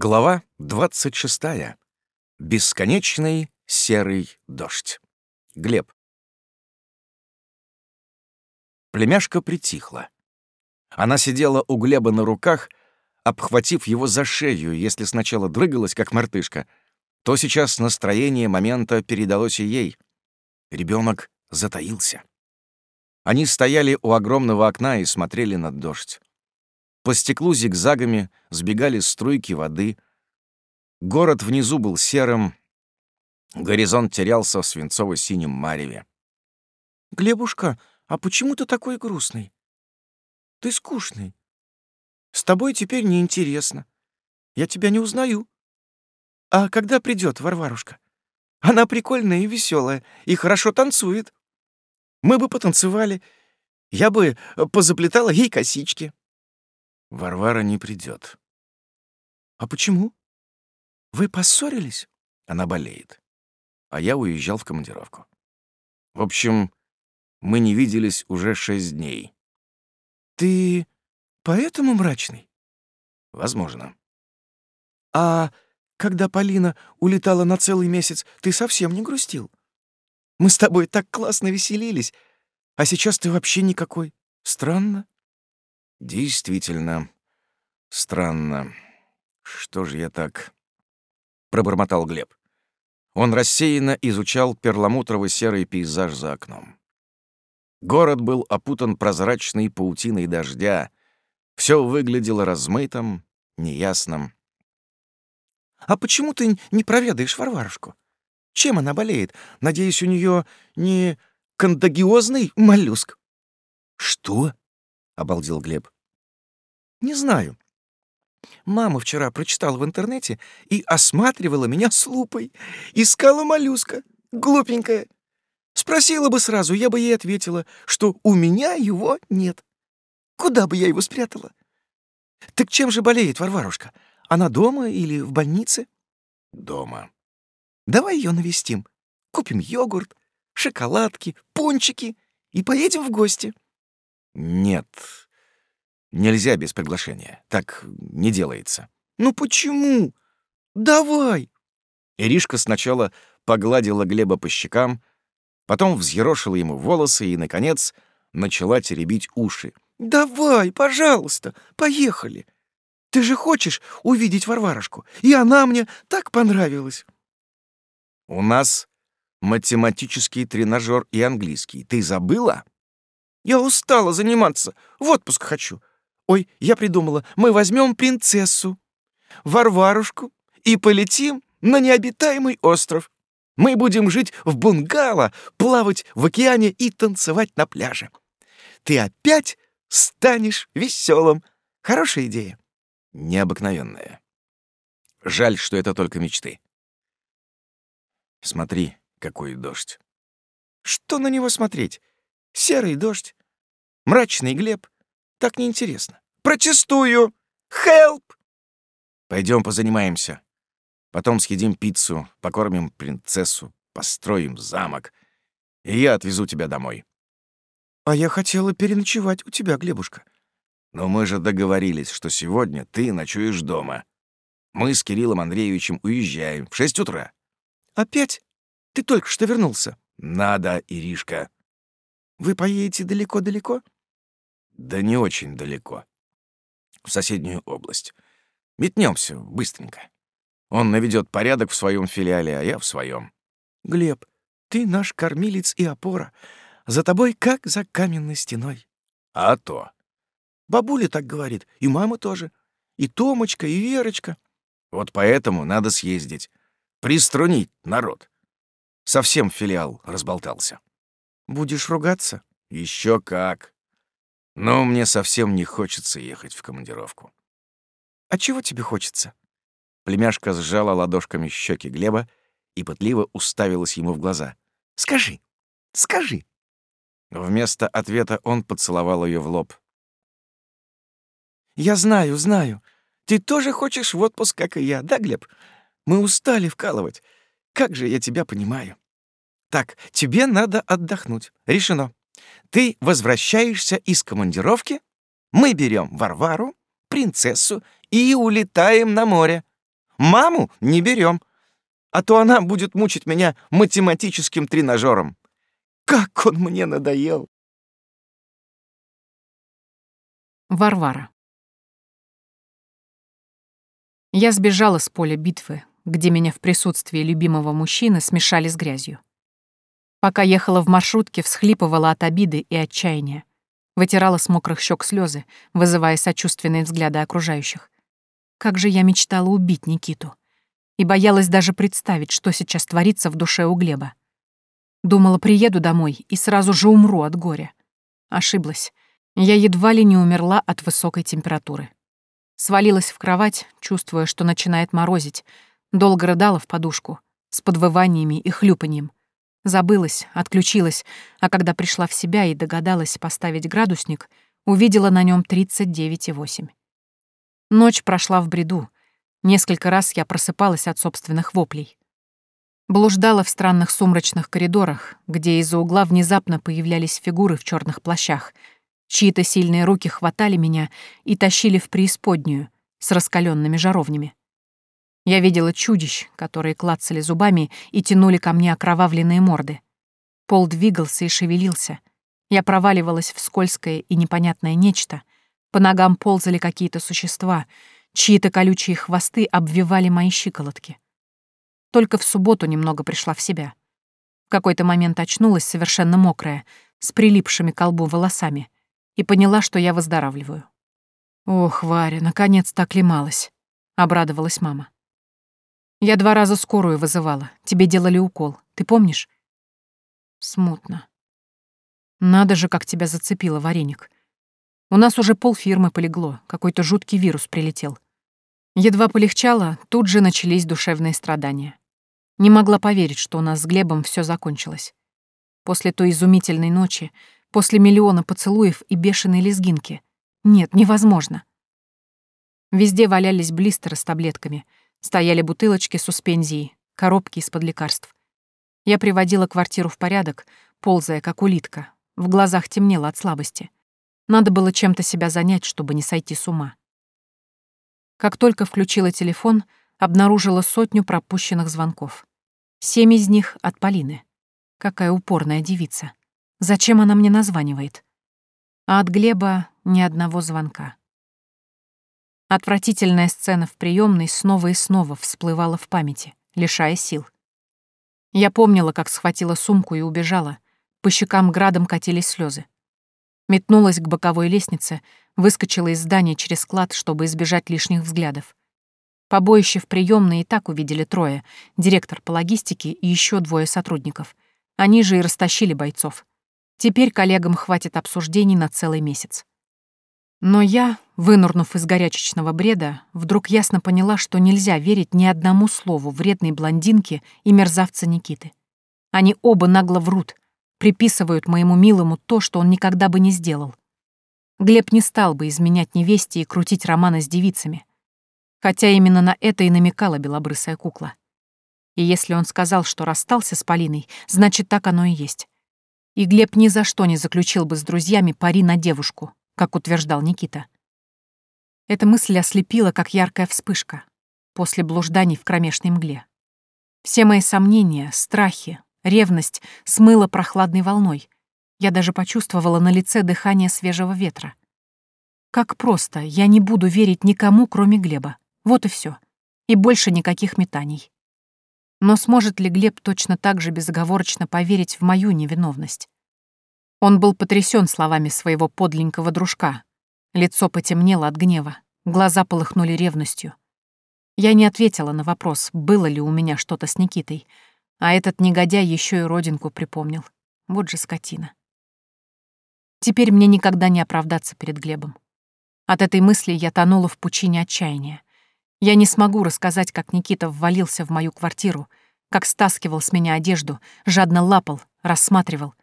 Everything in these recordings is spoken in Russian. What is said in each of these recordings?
Глава 26. Бесконечный серый дождь. Глеб. Племяшка притихла. Она сидела у Глеба на руках, обхватив его за шею, если сначала дрыгалась, как мартышка, то сейчас настроение момента передалось и ей. Ребенок затаился. Они стояли у огромного окна и смотрели на дождь. По стеклу зигзагами сбегали струйки воды. Город внизу был серым. Горизонт терялся в свинцово-синем мареве. «Глебушка, а почему ты такой грустный? Ты скучный. С тобой теперь неинтересно. Я тебя не узнаю. А когда придет Варварушка? Она прикольная и веселая, и хорошо танцует. Мы бы потанцевали. Я бы позаплетала ей косички. Варвара не придет. А почему? Вы поссорились? Она болеет. А я уезжал в командировку. В общем, мы не виделись уже шесть дней. Ты поэтому мрачный? Возможно. А когда Полина улетала на целый месяц, ты совсем не грустил? Мы с тобой так классно веселились, а сейчас ты вообще никакой. Странно. Действительно, странно. Что же я так... Пробормотал Глеб. Он рассеянно изучал перламутровый серый пейзаж за окном. Город был опутан прозрачной паутиной дождя. Все выглядело размытым, неясным. «А почему ты не проведаешь Варварушку? Чем она болеет? Надеюсь, у нее не кондагиозный моллюск?» «Что?» Обалдел Глеб. Не знаю. Мама вчера прочитала в интернете и осматривала меня с лупой. Искала моллюска. Глупенькая. Спросила бы сразу, я бы ей ответила, что у меня его нет. Куда бы я его спрятала? Так чем же болеет Варварушка? Она дома или в больнице? Дома. Давай ее навестим. Купим йогурт, шоколадки, пончики и поедем в гости. Нет. Нельзя без приглашения. Так не делается. Ну почему? Давай. Иришка сначала погладила Глеба по щекам, потом взъерошила ему волосы и, наконец, начала теребить уши. «Давай, пожалуйста, поехали. Ты же хочешь увидеть Варварушку, и она мне так понравилась». «У нас математический тренажер и английский. Ты забыла?» Я устала заниматься. В отпуск хочу. Ой, я придумала. Мы возьмем принцессу, Варварушку, и полетим на необитаемый остров. Мы будем жить в бунгало, плавать в океане и танцевать на пляже. Ты опять станешь веселым. Хорошая идея. Необыкновенная. Жаль, что это только мечты. Смотри, какой дождь. Что на него смотреть? Серый дождь. Мрачный Глеб. Так неинтересно. Протестую! Хелп! Пойдем позанимаемся. Потом съедим пиццу, покормим принцессу, построим замок. И я отвезу тебя домой. А я хотела переночевать у тебя, Глебушка. Но мы же договорились, что сегодня ты ночуешь дома. Мы с Кириллом Андреевичем уезжаем в шесть утра. Опять? Ты только что вернулся. Надо, Иришка. Вы поедете далеко-далеко? Да не очень далеко. В соседнюю область. Метнемся быстренько. Он наведет порядок в своем филиале, а я в своем. Глеб, ты наш кормилец и опора. За тобой как за каменной стеной. А то. Бабуля так говорит, и мама тоже. И Томочка, и Верочка. Вот поэтому надо съездить. Приструнить народ. Совсем филиал разболтался. Будешь ругаться? Еще как. Но мне совсем не хочется ехать в командировку. А чего тебе хочется? Племяшка сжала ладошками щеки Глеба и пытливо уставилась ему в глаза. Скажи, скажи. Вместо ответа он поцеловал ее в лоб. Я знаю, знаю. Ты тоже хочешь в отпуск, как и я, да, Глеб? Мы устали вкалывать. Как же я тебя понимаю. Так, тебе надо отдохнуть. Решено. Ты возвращаешься из командировки, мы берем Варвару, принцессу и улетаем на море. Маму не берем, а то она будет мучить меня математическим тренажером. Как он мне надоел!» Варвара. Я сбежала с поля битвы, где меня в присутствии любимого мужчины смешали с грязью. Пока ехала в маршрутке, всхлипывала от обиды и отчаяния. Вытирала с мокрых щек слезы, вызывая сочувственные взгляды окружающих. Как же я мечтала убить Никиту. И боялась даже представить, что сейчас творится в душе у Глеба. Думала, приеду домой и сразу же умру от горя. Ошиблась. Я едва ли не умерла от высокой температуры. Свалилась в кровать, чувствуя, что начинает морозить. Долго рыдала в подушку, с подвываниями и хлюпаньем. Забылась, отключилась, а когда пришла в себя и догадалась поставить градусник, увидела на нем 39,8. Ночь прошла в бреду. Несколько раз я просыпалась от собственных воплей. Блуждала в странных сумрачных коридорах, где из-за угла внезапно появлялись фигуры в черных плащах. Чьи-то сильные руки хватали меня и тащили в преисподнюю с раскаленными жаровнями. Я видела чудищ, которые клацали зубами и тянули ко мне окровавленные морды. Пол двигался и шевелился. Я проваливалась в скользкое и непонятное нечто. По ногам ползали какие-то существа, чьи-то колючие хвосты обвивали мои щиколотки. Только в субботу немного пришла в себя. В какой-то момент очнулась совершенно мокрая, с прилипшими к колбу волосами, и поняла, что я выздоравливаю. «Ох, Варя, наконец-то оклемалась», — обрадовалась мама. Я два раза скорую вызывала. Тебе делали укол. Ты помнишь? Смутно. Надо же, как тебя зацепило, вареник. У нас уже полфирмы полегло. Какой-то жуткий вирус прилетел. Едва полегчало, тут же начались душевные страдания. Не могла поверить, что у нас с Глебом все закончилось. После той изумительной ночи, после миллиона поцелуев и бешеной лезгинки. Нет, невозможно. Везде валялись блистеры с таблетками — Стояли бутылочки суспензии, коробки из-под лекарств. Я приводила квартиру в порядок, ползая, как улитка. В глазах темнело от слабости. Надо было чем-то себя занять, чтобы не сойти с ума. Как только включила телефон, обнаружила сотню пропущенных звонков. Семь из них от Полины. Какая упорная девица. Зачем она мне названивает? А от Глеба ни одного звонка. Отвратительная сцена в приемной снова и снова всплывала в памяти, лишая сил. Я помнила, как схватила сумку и убежала. По щекам градом катились слезы. Метнулась к боковой лестнице, выскочила из здания через склад, чтобы избежать лишних взглядов. Побоище в приемной и так увидели трое — директор по логистике и еще двое сотрудников. Они же и растащили бойцов. Теперь коллегам хватит обсуждений на целый месяц. Но я, вынурнув из горячечного бреда, вдруг ясно поняла, что нельзя верить ни одному слову вредной блондинки и мерзавца Никиты. Они оба нагло врут, приписывают моему милому то, что он никогда бы не сделал. Глеб не стал бы изменять невесте и крутить романы с девицами. Хотя именно на это и намекала белобрысая кукла. И если он сказал, что расстался с Полиной, значит, так оно и есть. И Глеб ни за что не заключил бы с друзьями пари на девушку, как утверждал Никита. Эта мысль ослепила, как яркая вспышка, после блужданий в кромешной мгле. Все мои сомнения, страхи, ревность смыло прохладной волной. Я даже почувствовала на лице дыхание свежего ветра. Как просто, я не буду верить никому, кроме Глеба. Вот и все. И больше никаких метаний. Но сможет ли Глеб точно так же безоговорочно поверить в мою невиновность? Он был потрясен словами своего подленького дружка. Лицо потемнело от гнева, глаза полыхнули ревностью. Я не ответила на вопрос, было ли у меня что-то с Никитой, а этот негодяй еще и родинку припомнил. Вот же скотина. Теперь мне никогда не оправдаться перед Глебом. От этой мысли я тонула в пучине отчаяния. Я не смогу рассказать, как Никита ввалился в мою квартиру, как стаскивал с меня одежду, жадно лапал, рассматривал,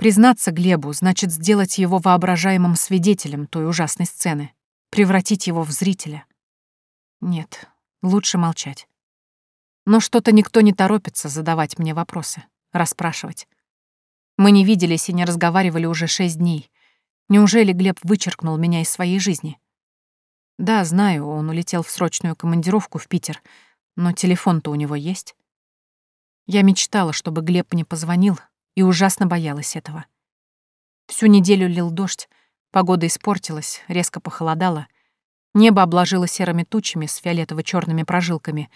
Признаться Глебу значит сделать его воображаемым свидетелем той ужасной сцены, превратить его в зрителя. Нет, лучше молчать. Но что-то никто не торопится задавать мне вопросы, расспрашивать. Мы не виделись и не разговаривали уже шесть дней. Неужели Глеб вычеркнул меня из своей жизни? Да, знаю, он улетел в срочную командировку в Питер — Но телефон-то у него есть. Я мечтала, чтобы Глеб мне позвонил, и ужасно боялась этого. Всю неделю лил дождь, погода испортилась, резко похолодало, небо обложило серыми тучами с фиолетово черными прожилками,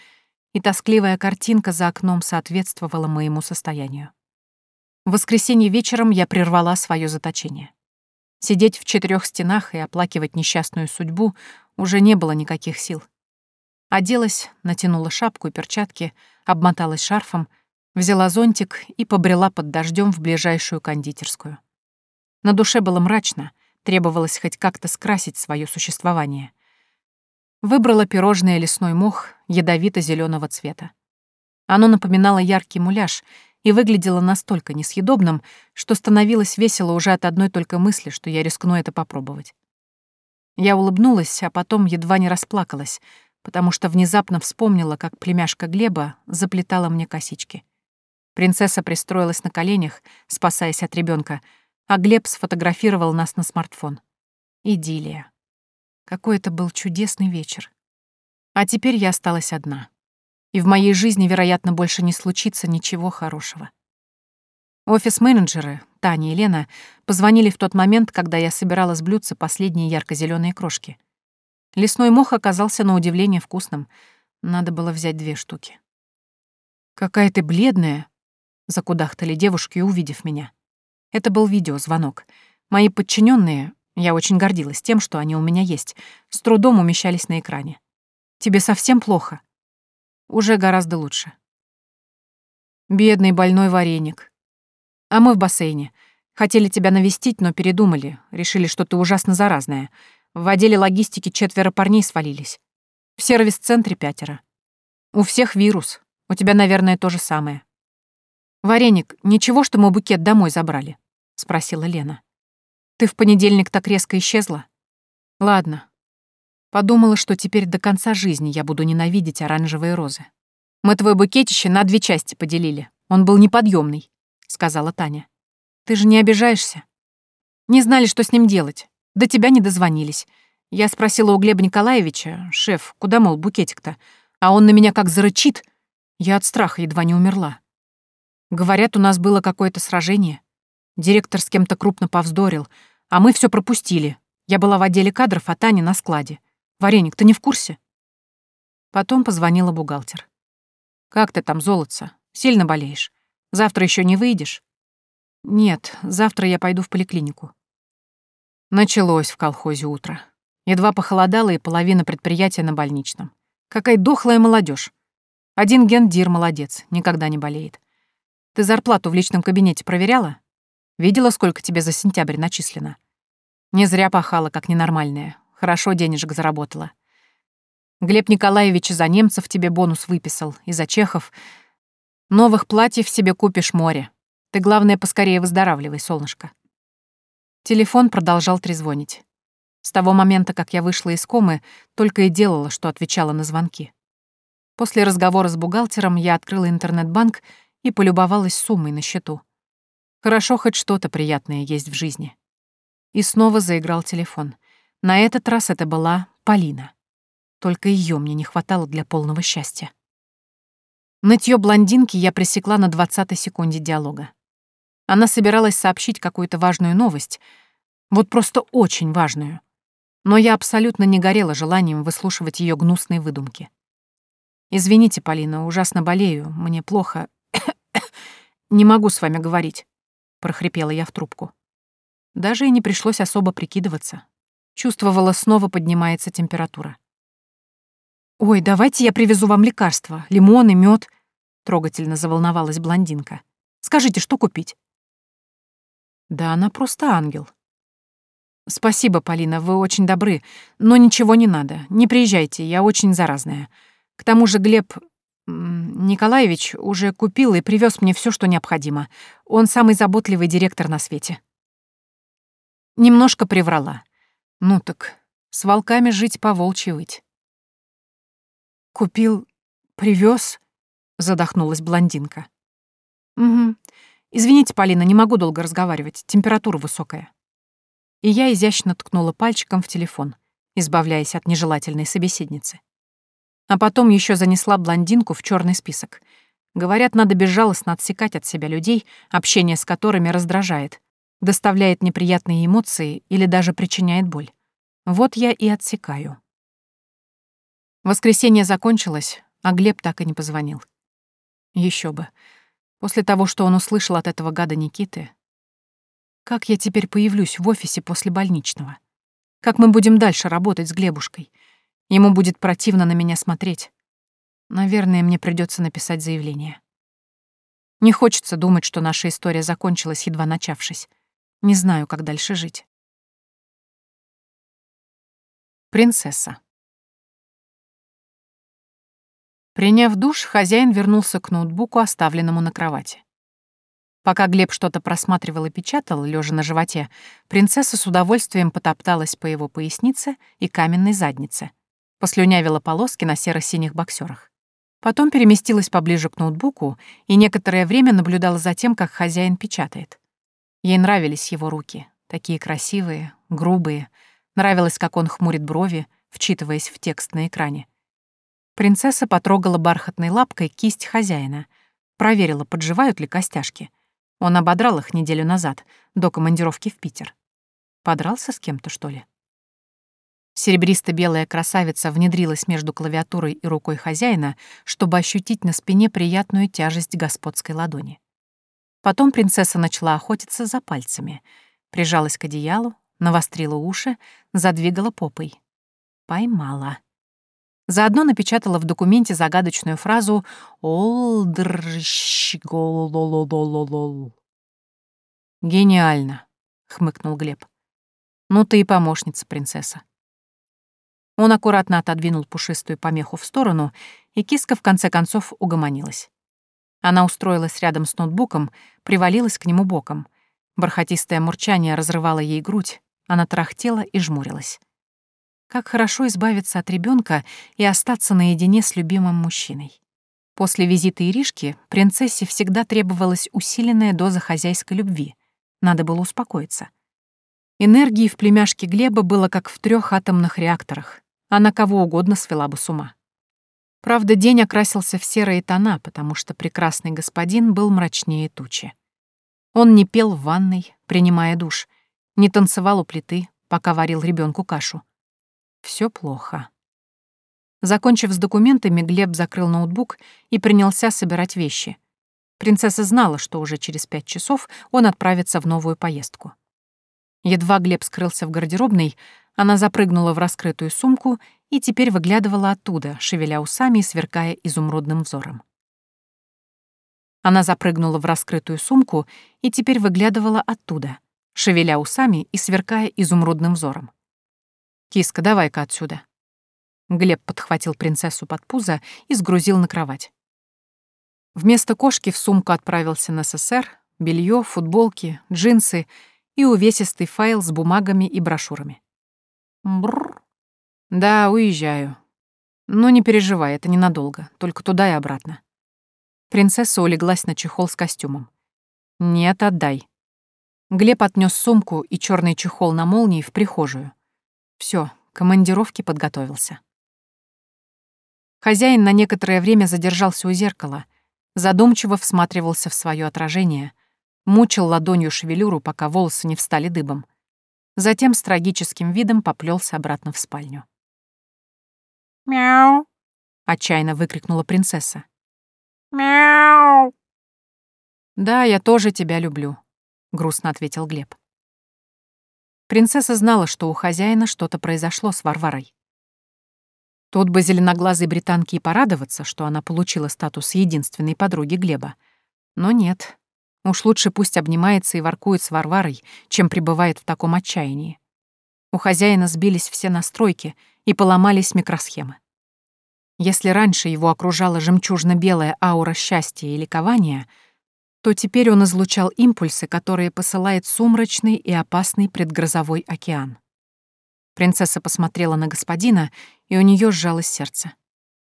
и тоскливая картинка за окном соответствовала моему состоянию. В воскресенье вечером я прервала свое заточение. Сидеть в четырех стенах и оплакивать несчастную судьбу уже не было никаких сил. Оделась, натянула шапку и перчатки, обмоталась шарфом, взяла зонтик и побрела под дождем в ближайшую кондитерскую. На душе было мрачно, требовалось хоть как-то скрасить свое существование. Выбрала пирожное лесной мох ядовито зеленого цвета. Оно напоминало яркий муляж и выглядело настолько несъедобным, что становилось весело уже от одной только мысли, что я рискну это попробовать. Я улыбнулась, а потом едва не расплакалась, потому что внезапно вспомнила, как племяшка Глеба заплетала мне косички. Принцесса пристроилась на коленях, спасаясь от ребенка, а Глеб сфотографировал нас на смартфон. Идиллия. Какой это был чудесный вечер. А теперь я осталась одна. И в моей жизни, вероятно, больше не случится ничего хорошего. Офис-менеджеры, Таня и Лена, позвонили в тот момент, когда я собирала с блюдца последние ярко зеленые крошки. Лесной мох оказался на удивление вкусным. Надо было взять две штуки. «Какая ты бледная!» — закудахтали девушки, увидев меня. Это был видеозвонок. Мои подчиненные, я очень гордилась тем, что они у меня есть, с трудом умещались на экране. «Тебе совсем плохо?» «Уже гораздо лучше». «Бедный больной вареник. А мы в бассейне. Хотели тебя навестить, но передумали. Решили, что ты ужасно заразная. В отделе логистики четверо парней свалились. В сервис-центре пятеро. У всех вирус. У тебя, наверное, то же самое. Вареник, ничего, что мы букет домой забрали? — спросила Лена. «Ты в понедельник так резко исчезла?» «Ладно». Подумала, что теперь до конца жизни я буду ненавидеть оранжевые розы. «Мы твой букетище на две части поделили. Он был неподъемный, сказала Таня. «Ты же не обижаешься?» «Не знали, что с ним делать. До тебя не дозвонились. Я спросила у Глеба Николаевича, шеф, куда, мол, букетик-то? А он на меня как зарычит. Я от страха едва не умерла. Говорят, у нас было какое-то сражение. Директор с кем-то крупно повздорил, а мы все пропустили. Я была в отделе кадров, а Таня на складе. Вареник, ты не в курсе? Потом позвонила бухгалтер. «Как ты там, золотца? Сильно болеешь? Завтра еще не выйдешь?» «Нет, завтра я пойду в поликлинику». Началось в колхозе утро. Едва похолодало, и половина предприятия на больничном. Какая дохлая молодежь. Один гендир молодец, никогда не болеет. Ты зарплату в личном кабинете проверяла? Видела, сколько тебе за сентябрь начислено? Не зря пахала, как ненормальная. Хорошо денежек заработала. Глеб Николаевич за немцев тебе бонус выписал, и за чехов. Новых платьев себе купишь море. Ты, главное, поскорее выздоравливай, солнышко. Телефон продолжал трезвонить. С того момента, как я вышла из комы, только и делала, что отвечала на звонки. После разговора с бухгалтером я открыла интернет-банк и полюбовалась суммой на счету. Хорошо, хоть что-то приятное есть в жизни. И снова заиграл телефон. На этот раз это была Полина. Только ее мне не хватало для полного счастья. Нытье блондинки я пресекла на двадцатой секунде диалога. Она собиралась сообщить какую-то важную новость, вот просто очень важную. Но я абсолютно не горела желанием выслушивать ее гнусные выдумки. «Извините, Полина, ужасно болею, мне плохо. Не могу с вами говорить прохрипела я в трубку. Даже и не пришлось особо прикидываться. Чувствовала, снова поднимается температура. «Ой, давайте я привезу вам лекарства, лимон и мед. трогательно заволновалась блондинка. «Скажите, что купить?» «Да она просто ангел». «Спасибо, Полина, вы очень добры, но ничего не надо. Не приезжайте, я очень заразная. К тому же Глеб Николаевич уже купил и привез мне все, что необходимо. Он самый заботливый директор на свете. Немножко приврала. Ну так, с волками жить по волчьи выть. Купил, привез, задохнулась блондинка. Угу. Извините, Полина, не могу долго разговаривать, температура высокая. И я изящно ткнула пальчиком в телефон, избавляясь от нежелательной собеседницы. А потом еще занесла блондинку в черный список. Говорят, надо безжалостно отсекать от себя людей, общение с которыми раздражает, доставляет неприятные эмоции или даже причиняет боль. Вот я и отсекаю. Воскресенье закончилось, а Глеб так и не позвонил. Еще бы. После того, что он услышал от этого гада Никиты, как я теперь появлюсь в офисе после больничного? Как мы будем дальше работать с Глебушкой? Ему будет противно на меня смотреть. Наверное, мне придется написать заявление. Не хочется думать, что наша история закончилась, едва начавшись. Не знаю, как дальше жить. Принцесса. Приняв душ, хозяин вернулся к ноутбуку, оставленному на кровати. Пока Глеб что-то просматривал и печатал, лежа на животе, принцесса с удовольствием потопталась по его пояснице и каменной заднице, послюнявила полоски на серо-синих боксерах. Потом переместилась поближе к ноутбуку и некоторое время наблюдала за тем, как хозяин печатает. Ей нравились его руки, такие красивые, грубые. Нравилось, как он хмурит брови, вчитываясь в текст на экране. Принцесса потрогала бархатной лапкой кисть хозяина, проверила, подживают ли костяшки. Он ободрал их неделю назад, до командировки в Питер. Подрался с кем-то, что ли? Серебристо-белая красавица внедрилась между клавиатурой и рукой хозяина, чтобы ощутить на спине приятную тяжесть господской ладони. Потом принцесса начала охотиться за пальцами, прижалась к одеялу, навострила уши, задвигала попой. Поймала. Заодно напечатала в документе загадочную фразу «Олдрщгололололол». «Гениально», — хмыкнул Глеб. «Ну ты и помощница, принцесса». Он аккуратно отодвинул пушистую помеху в сторону, и киска в конце концов угомонилась. Она устроилась рядом с ноутбуком, привалилась к нему боком. Бархатистое мурчание разрывало ей грудь, она трахтела и жмурилась. Как хорошо избавиться от ребенка и остаться наедине с любимым мужчиной. После визита Иришки принцессе всегда требовалась усиленная доза хозяйской любви. Надо было успокоиться. Энергии в племяшке Глеба было как в трех атомных реакторах. Она кого угодно свела бы с ума. Правда, день окрасился в серые тона, потому что прекрасный господин был мрачнее тучи. Он не пел в ванной, принимая душ, не танцевал у плиты, пока варил ребенку кашу. Все плохо. Закончив с документами, Глеб закрыл ноутбук и принялся собирать вещи. Принцесса знала, что уже через пять часов он отправится в новую поездку. Едва Глеб скрылся в гардеробной, она запрыгнула в раскрытую сумку и теперь выглядывала оттуда, шевеля усами и сверкая изумрудным взором. Она запрыгнула в раскрытую сумку и теперь выглядывала оттуда, шевеля усами и сверкая изумрудным взором. «Киска, давай-ка отсюда». Глеб подхватил принцессу под пузо и сгрузил на кровать. Вместо кошки в сумку отправился на СССР, белье, футболки, джинсы и увесистый файл с бумагами и брошюрами. Бррр. Да, уезжаю. Но не переживай, это ненадолго, только туда и обратно. Принцесса улеглась на чехол с костюмом. Нет, отдай. Глеб отнес сумку и черный чехол на молнии в прихожую. Все, командировки подготовился. Хозяин на некоторое время задержался у зеркала, задумчиво всматривался в свое отражение, мучил ладонью шевелюру, пока волосы не встали дыбом. Затем с трагическим видом поплелся обратно в спальню. «Мяу!» — отчаянно выкрикнула принцесса. «Мяу!» «Да, я тоже тебя люблю», — грустно ответил Глеб. Принцесса знала, что у хозяина что-то произошло с Варварой. Тут бы зеленоглазой британке и порадоваться, что она получила статус единственной подруги Глеба. Но нет. Уж лучше пусть обнимается и воркует с Варварой, чем пребывает в таком отчаянии. У хозяина сбились все настройки и поломались микросхемы. Если раньше его окружала жемчужно-белая аура счастья и ликования — то теперь он излучал импульсы, которые посылает сумрачный и опасный предгрозовой океан. Принцесса посмотрела на господина, и у нее сжалось сердце.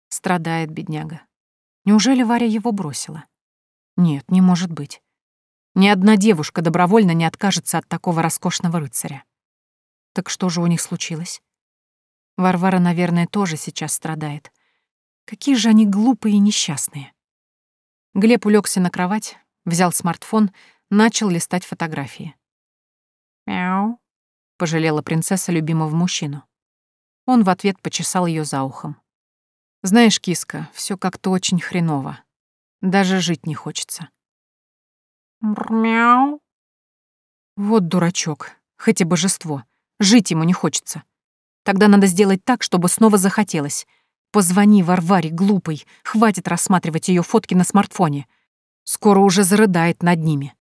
Страдает бедняга. Неужели Варя его бросила? Нет, не может быть. Ни одна девушка добровольно не откажется от такого роскошного рыцаря. Так что же у них случилось? Варвара, наверное, тоже сейчас страдает. Какие же они глупые и несчастные. Глеб улегся на кровать, взял смартфон, начал листать фотографии. «Мяу», — пожалела принцесса любимого мужчину. Он в ответ почесал ее за ухом. «Знаешь, киска, все как-то очень хреново. Даже жить не хочется». «Мяу». Вот дурачок, хоть и божество. Жить ему не хочется. Тогда надо сделать так, чтобы снова захотелось. Позвони Варваре, глупой, хватит рассматривать ее фотки на смартфоне. Скоро уже зарыдает над ними.